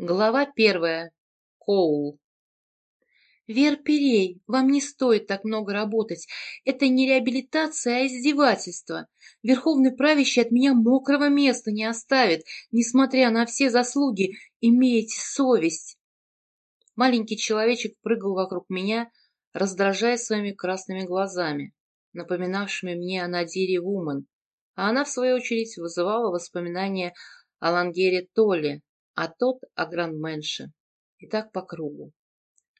Глава первая. Коул. «Вер Перей, вам не стоит так много работать. Это не реабилитация, а издевательство. Верховный правящий от меня мокрого места не оставит, несмотря на все заслуги. Имейте совесть!» Маленький человечек прыгал вокруг меня, раздражая своими красными глазами, напоминавшими мне о Надире Вумен, а она, в свою очередь, вызывала воспоминания о Лангере Толле, а тот о грандменше. И так по кругу.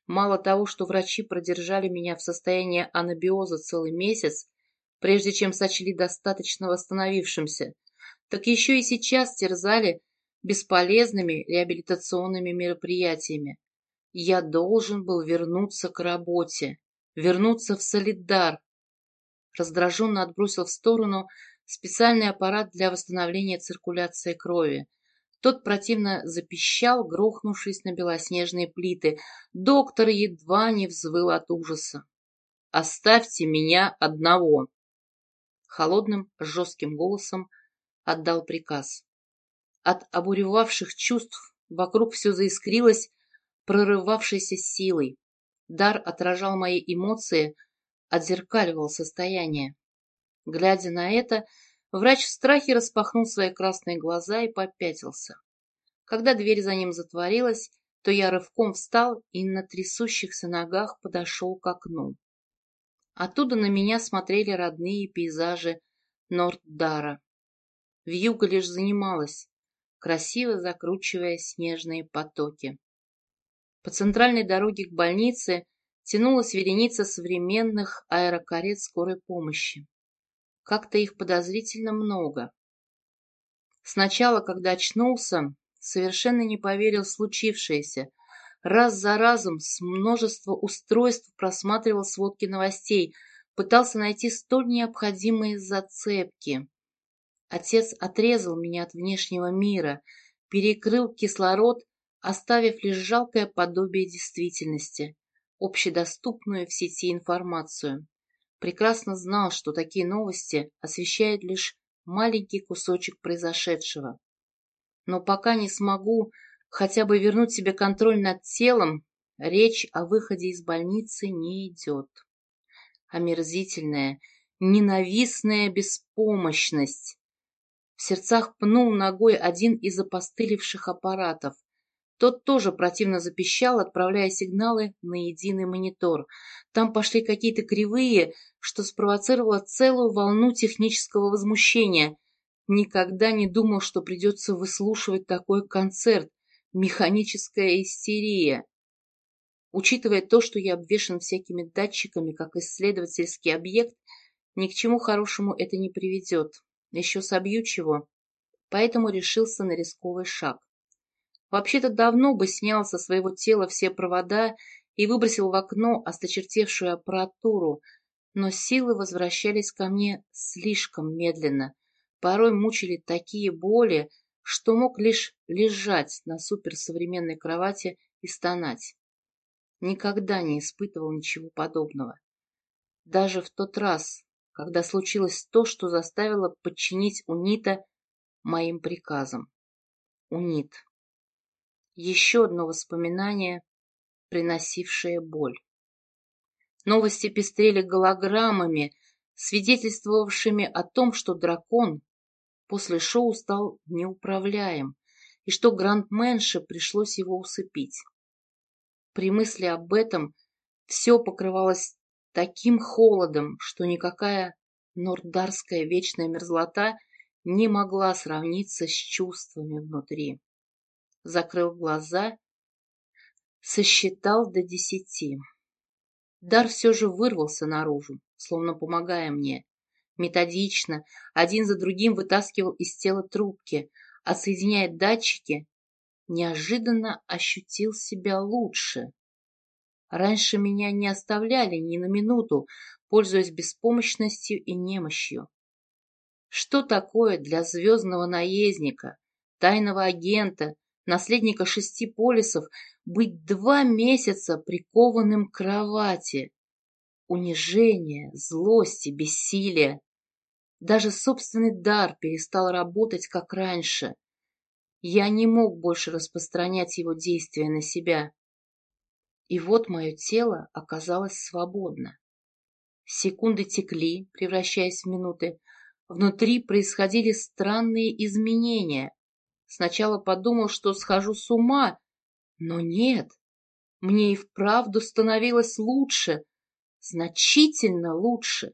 Мало того, что врачи продержали меня в состоянии анабиоза целый месяц, прежде чем сочли достаточно восстановившимся, так еще и сейчас терзали бесполезными реабилитационными мероприятиями. Я должен был вернуться к работе, вернуться в солидар. Раздраженно отбросил в сторону специальный аппарат для восстановления циркуляции крови, тот противно запищал, грохнувшись на белоснежные плиты. Доктор едва не взвыл от ужаса. «Оставьте меня одного!» Холодным, жестким голосом отдал приказ. От обуревавших чувств вокруг все заискрилось прорывавшейся силой. Дар отражал мои эмоции, отзеркаливал состояние. Глядя на это, Врач в страхе распахнул свои красные глаза и попятился. Когда дверь за ним затворилась, то я рывком встал и на трясущихся ногах подошел к окну. Оттуда на меня смотрели родные пейзажи Норддара. Вьюга лишь занималась, красиво закручивая снежные потоки. По центральной дороге к больнице тянулась вереница современных аэрокарет скорой помощи. Как-то их подозрительно много. Сначала, когда очнулся, совершенно не поверил в случившееся. Раз за разом с множества устройств просматривал сводки новостей, пытался найти столь необходимые зацепки. Отец отрезал меня от внешнего мира, перекрыл кислород, оставив лишь жалкое подобие действительности, общедоступную в сети информацию прекрасно знал, что такие новости освещают лишь маленький кусочек произошедшего. Но пока не смогу хотя бы вернуть себе контроль над телом, речь о выходе из больницы не идет. Омерзительная, ненавистная беспомощность. В сердцах пнул ногой один из опостылевших аппаратов. Тот тоже противно запищал, отправляя сигналы на единый монитор. Там пошли какие-то кривые, что спровоцировало целую волну технического возмущения. Никогда не думал, что придется выслушивать такой концерт. Механическая истерия. Учитывая то, что я обвешан всякими датчиками, как исследовательский объект, ни к чему хорошему это не приведет. Еще собью чего. Поэтому решился на рисковый шаг. Вообще-то давно бы снял со своего тела все провода и выбросил в окно осточертевшую аппаратуру, но силы возвращались ко мне слишком медленно. Порой мучили такие боли, что мог лишь лежать на суперсовременной кровати и стонать. Никогда не испытывал ничего подобного. Даже в тот раз, когда случилось то, что заставило подчинить Унита моим приказам. Унит. Еще одно воспоминание, приносившее боль. Новости пестрели голограммами, свидетельствовавшими о том, что дракон после шоу стал неуправляем и что грандменше пришлось его усыпить. При мысли об этом все покрывалось таким холодом, что никакая нордарская вечная мерзлота не могла сравниться с чувствами внутри закрыл глаза, сосчитал до десяти. Дар все же вырвался наружу, словно помогая мне. Методично, один за другим вытаскивал из тела трубки, отсоединяя датчики, неожиданно ощутил себя лучше. Раньше меня не оставляли ни на минуту, пользуясь беспомощностью и немощью. Что такое для звездного наездника, тайного агента, наследника шести полисов, быть два месяца прикованным к кровати. Унижение, злость и бессилие. Даже собственный дар перестал работать, как раньше. Я не мог больше распространять его действия на себя. И вот мое тело оказалось свободно. Секунды текли, превращаясь в минуты. Внутри происходили странные изменения. Сначала подумал, что схожу с ума, но нет. Мне и вправду становилось лучше, значительно лучше.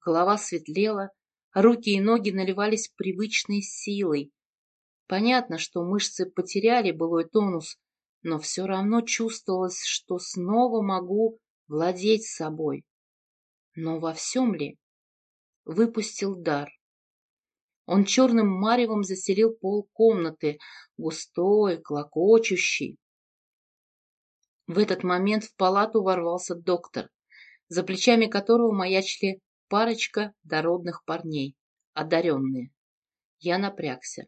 Голова светлела, руки и ноги наливались привычной силой. Понятно, что мышцы потеряли былой тонус, но все равно чувствовалось, что снова могу владеть собой. Но во всем ли? Выпустил дар. Он черным маревом заселил пол комнаты, густой, клокочущий. В этот момент в палату ворвался доктор, за плечами которого маячили парочка дородных парней, одаренные. Я напрягся.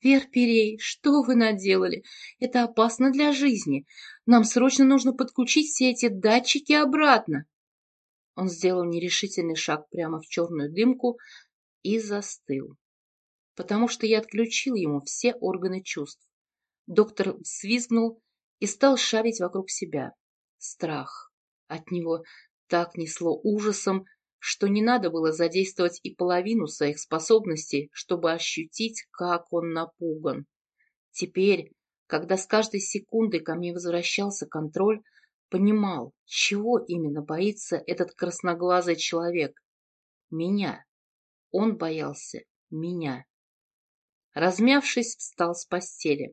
«Верперей, что вы наделали? Это опасно для жизни. Нам срочно нужно подключить все эти датчики обратно». Он сделал нерешительный шаг прямо в черную дымку и застыл, потому что я отключил ему все органы чувств. Доктор свизгнул и стал шарить вокруг себя. Страх. От него так несло ужасом, что не надо было задействовать и половину своих способностей, чтобы ощутить, как он напуган. Теперь, когда с каждой секундой ко мне возвращался контроль, понимал, чего именно боится этот красноглазый человек. Меня. Он боялся меня. Размявшись, встал с постели.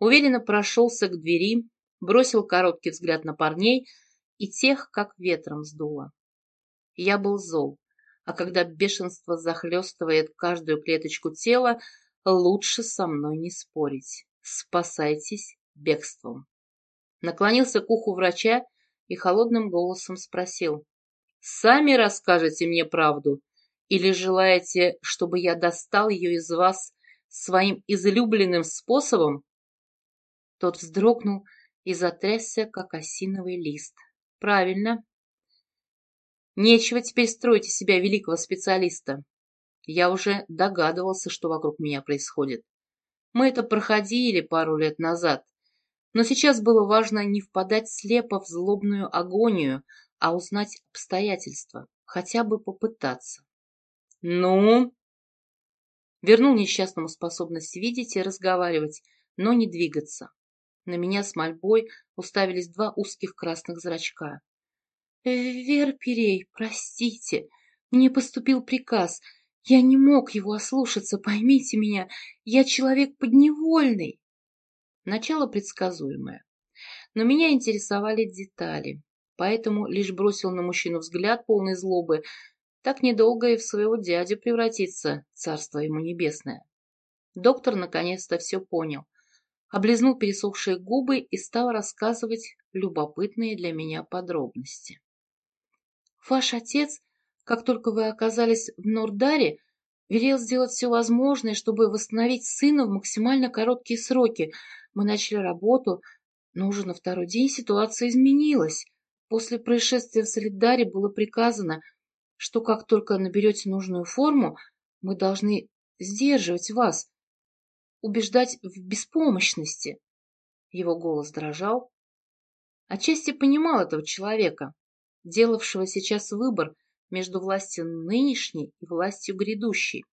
Уверенно прошелся к двери, бросил короткий взгляд на парней и тех, как ветром сдуло. Я был зол, а когда бешенство захлестывает каждую клеточку тела, лучше со мной не спорить. Спасайтесь бегством. Наклонился к уху врача и холодным голосом спросил. «Сами расскажете мне правду или желаете, чтобы я достал ее из вас своим излюбленным способом?» Тот вздрогнул и затрясся, как осиновый лист. «Правильно, Нечего теперь строить из себя великого специалиста. Я уже догадывался, что вокруг меня происходит. Мы это проходили пару лет назад. Но сейчас было важно не впадать слепо в злобную агонию, а узнать обстоятельства, хотя бы попытаться. «Ну?» Вернул несчастному способность видеть и разговаривать, но не двигаться. На меня с мольбой уставились два узких красных зрачка. Вера Перей, простите, мне поступил приказ. Я не мог его ослушаться, поймите меня. Я человек подневольный. Начало предсказуемое. Но меня интересовали детали, поэтому лишь бросил на мужчину взгляд полный злобы. Так недолго и в своего дядю превратиться, царство ему небесное. Доктор наконец-то все понял. Облизнул пересохшие губы и стал рассказывать любопытные для меня подробности. Ваш отец, как только вы оказались в Нордаре, велел сделать все возможное, чтобы восстановить сына в максимально короткие сроки. Мы начали работу, но уже на второй день ситуация изменилась. После происшествия в Солидаре было приказано, что как только наберете нужную форму, мы должны сдерживать вас, убеждать в беспомощности. Его голос дрожал. Отчасти понимал этого человека делавшего сейчас выбор между властью нынешней и властью грядущей,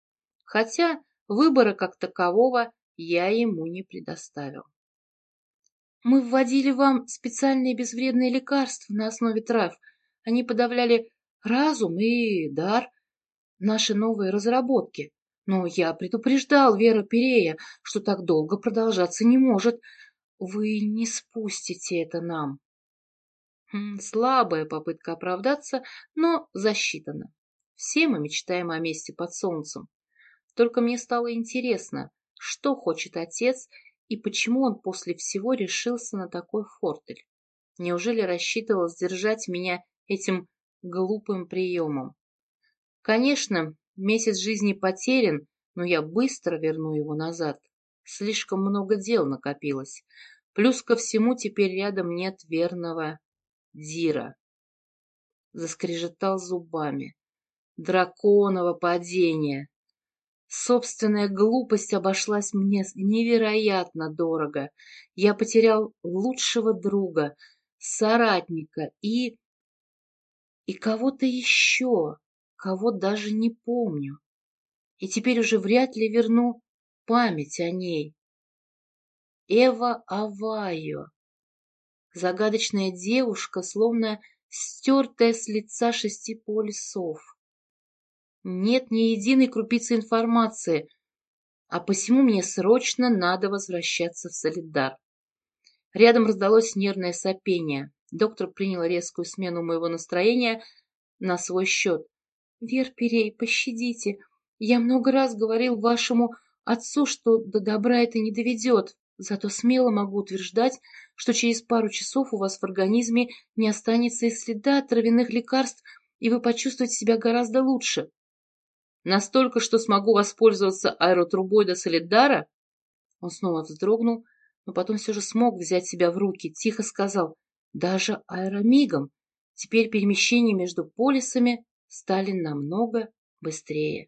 хотя выбора как такового я ему не предоставил. Мы вводили вам специальные безвредные лекарства на основе трав. Они подавляли разум и дар, наши новые разработки. Но я предупреждал Вера Перея, что так долго продолжаться не может. Вы не спустите это нам. Слабая попытка оправдаться, но засчитана. Все мы мечтаем о месте под солнцем. Только мне стало интересно, что хочет отец и почему он после всего решился на такой фортель. Неужели рассчитывал сдержать меня этим глупым приемом? Конечно, месяц жизни потерян, но я быстро верну его назад. Слишком много дел накопилось. Плюс ко всему теперь рядом нет верного Дира. Заскрежетал зубами. Драконово падение. Собственная глупость обошлась мне невероятно дорого. Я потерял лучшего друга, соратника и... и кого-то еще, кого даже не помню. И теперь уже вряд ли верну память о ней. Эва Авайо. Загадочная девушка, словно стертая с лица шести полюсов. Нет ни единой крупицы информации, а посему мне срочно надо возвращаться в Солидар. Рядом раздалось нервное сопение. Доктор принял резкую смену моего настроения на свой счет. — Вер Перей, пощадите. Я много раз говорил вашему отцу, что до добра это не доведет. Зато смело могу утверждать, что через пару часов у вас в организме не останется и следа от травяных лекарств, и вы почувствуете себя гораздо лучше. Настолько, что смогу воспользоваться аэротрубой до Солидара? Он снова вздрогнул, но потом все же смог взять себя в руки, тихо сказал, даже аэромигом. Теперь перемещения между полисами стали намного быстрее.